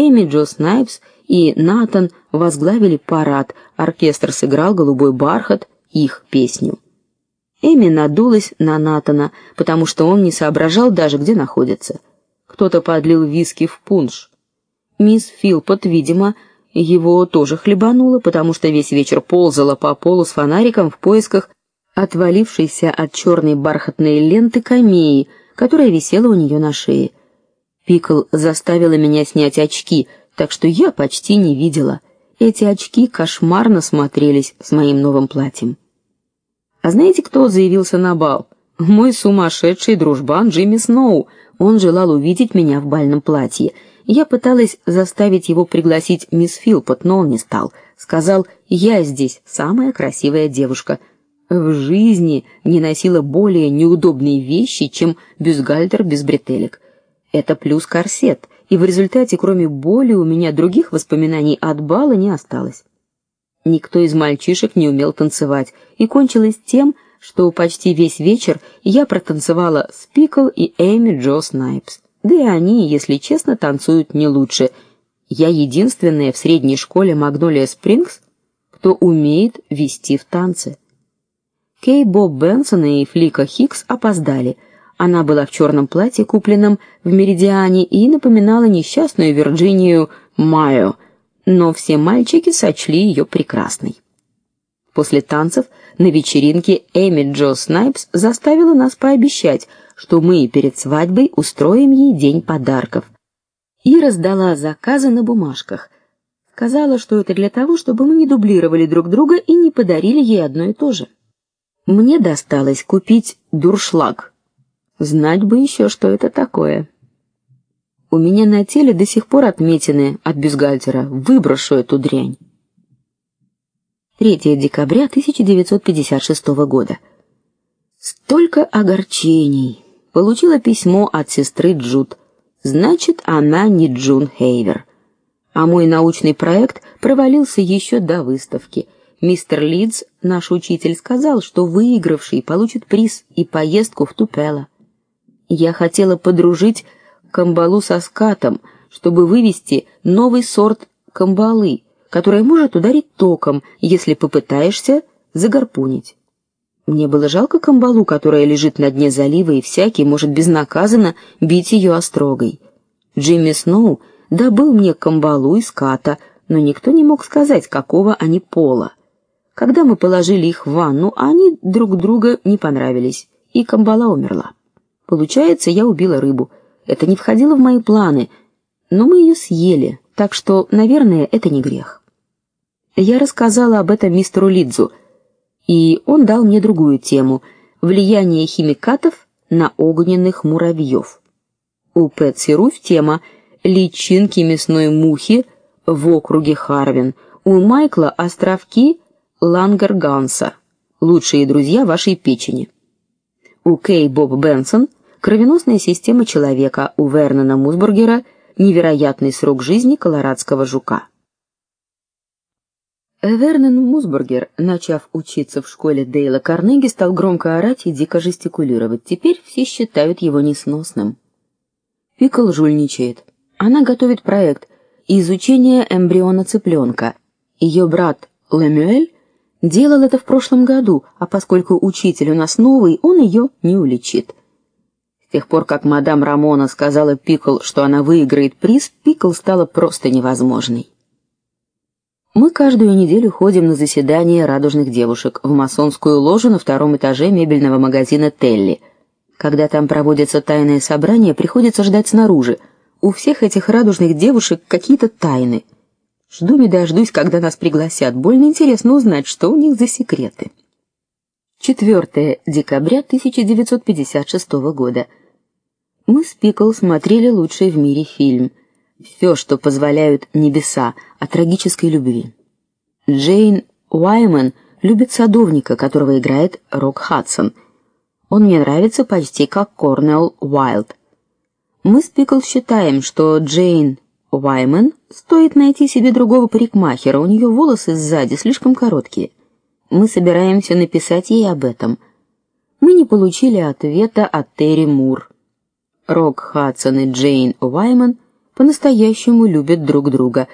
Эми Джо Снайпс и Натан возглавили парад. Оркестр сыграл Голубой бархат, их песню. Эми надулась на Натана, потому что он не соображал даже, где находится. Кто-то подлил виски в пунш. Мисс Филпот, видимо, его тоже хлебанула, потому что весь вечер ползала по полу с фонариком в поисках отвалившейся от черной бархатной ленты камеи, которая висела у нее на шее. Пикл заставила меня снять очки, так что я почти не видела. Эти очки кошмарно смотрелись с моим новым платьем. А знаете, кто заявился на бал? Мой сумасшедший дружбан Джимми Сноу. Он желал увидеть меня в бальном платье. Я пыталась заставить его пригласить мисс Филпот, но он не стал. Сказал: "Я здесь самая красивая девушка. В жизни не носила более неудобные вещи, чем бюстгальтер без бретелек. Это плюс корсет, и в результате, кроме боли, у меня других воспоминаний от бала не осталось. Никто из мальчишек не умел танцевать, и кончилось тем, что почти весь вечер я протанцевала с Пикл и Эми Джо Снайпс. Да и они, если честно, танцуют не лучше. Я единственная в средней школе Магнолия Спрингс, кто умеет вести в танцы. Кей Боб Бенсон и Флика Хикс опоздали. Она была в черном платье, купленном в Меридиане, и напоминала несчастную Вирджинию Майо, но все мальчики сочли ее прекрасной. После танцев на вечеринке Эми Джо Снайпс заставила нас пообещать, что мы перед свадьбой устроим ей день подарков. И раздала заказы на бумажках. Сказала, что это для того, чтобы мы не дублировали друг друга и не подарили ей одно и то же. Мне досталось купить дуршлаг Знать бы еще, что это такое. У меня на теле до сих пор отметины от бюстгальтера. Выброшу эту дрянь. 3 декабря 1956 года. Столько огорчений. Получила письмо от сестры Джуд. Значит, она не Джун Хейвер. А мой научный проект провалился еще до выставки. Мистер Лидс, наш учитель, сказал, что выигравший получит приз и поездку в Тупело. Я хотела подружить камбалу со скатом, чтобы вывести новый сорт камбалы, которая может ударить током, если попытаешься загарпунить. Мне было жалко камбалу, которая лежит на дне залива, и всякий может безнаказанно бить ее острогой. Джимми Сноу добыл мне камбалу и ската, но никто не мог сказать, какого они пола. Когда мы положили их в ванну, они друг друга не понравились, и камбала умерла. Получается, я убила рыбу. Это не входило в мои планы, но мы ее съели, так что, наверное, это не грех. Я рассказала об этом мистеру Лидзу, и он дал мне другую тему влияние химикатов на огненных муравьев. У Пэтси Руф тема личинки мясной мухи в округе Харвин. У Майкла островки Лангарганса. Лучшие друзья вашей печени. У Кей Боб Бенсон Кровеносная система человека у Вернона Мусбургера невероятный срок жизни колорадского жука. Вернон Мусбургер, начав учиться в школе Дейла Карнеги, стал громко орать и дико жестикулировать. Теперь все считают его несносным. Пикл жульничает. Она готовит проект изучения эмбриона цыпленка. Ее брат Лемюэль делал это в прошлом году, а поскольку учитель у нас новый, он ее не уличит. С тех пор, как мадам Рамона сказала Пикл, что она выиграет приз, Пикл стала просто невозможной. Мы каждую неделю ходим на заседания радужных девушек в масонскую ложу на втором этаже мебельного магазина Телли. Когда там проводятся тайные собрания, приходится ждать снаружи. У всех этих радужных девушек какие-то тайны. Жду не дождусь, когда нас пригласят. Больно интересно узнать, что у них за секреты. 4 декабря 1956 года. Мы с Пикл смотрели лучший в мире фильм. Все, что позволяют небеса о трагической любви. Джейн Уайман любит садовника, которого играет Рок Хадсон. Он мне нравится почти как Корнелл Уайлд. Мы с Пикл считаем, что Джейн Уайман стоит найти себе другого парикмахера, у нее волосы сзади слишком короткие. Мы собираемся написать ей об этом. Мы не получили ответа от Терри Мур. Рок Хадсон и Джейн Уайман по-настоящему любят друг друга,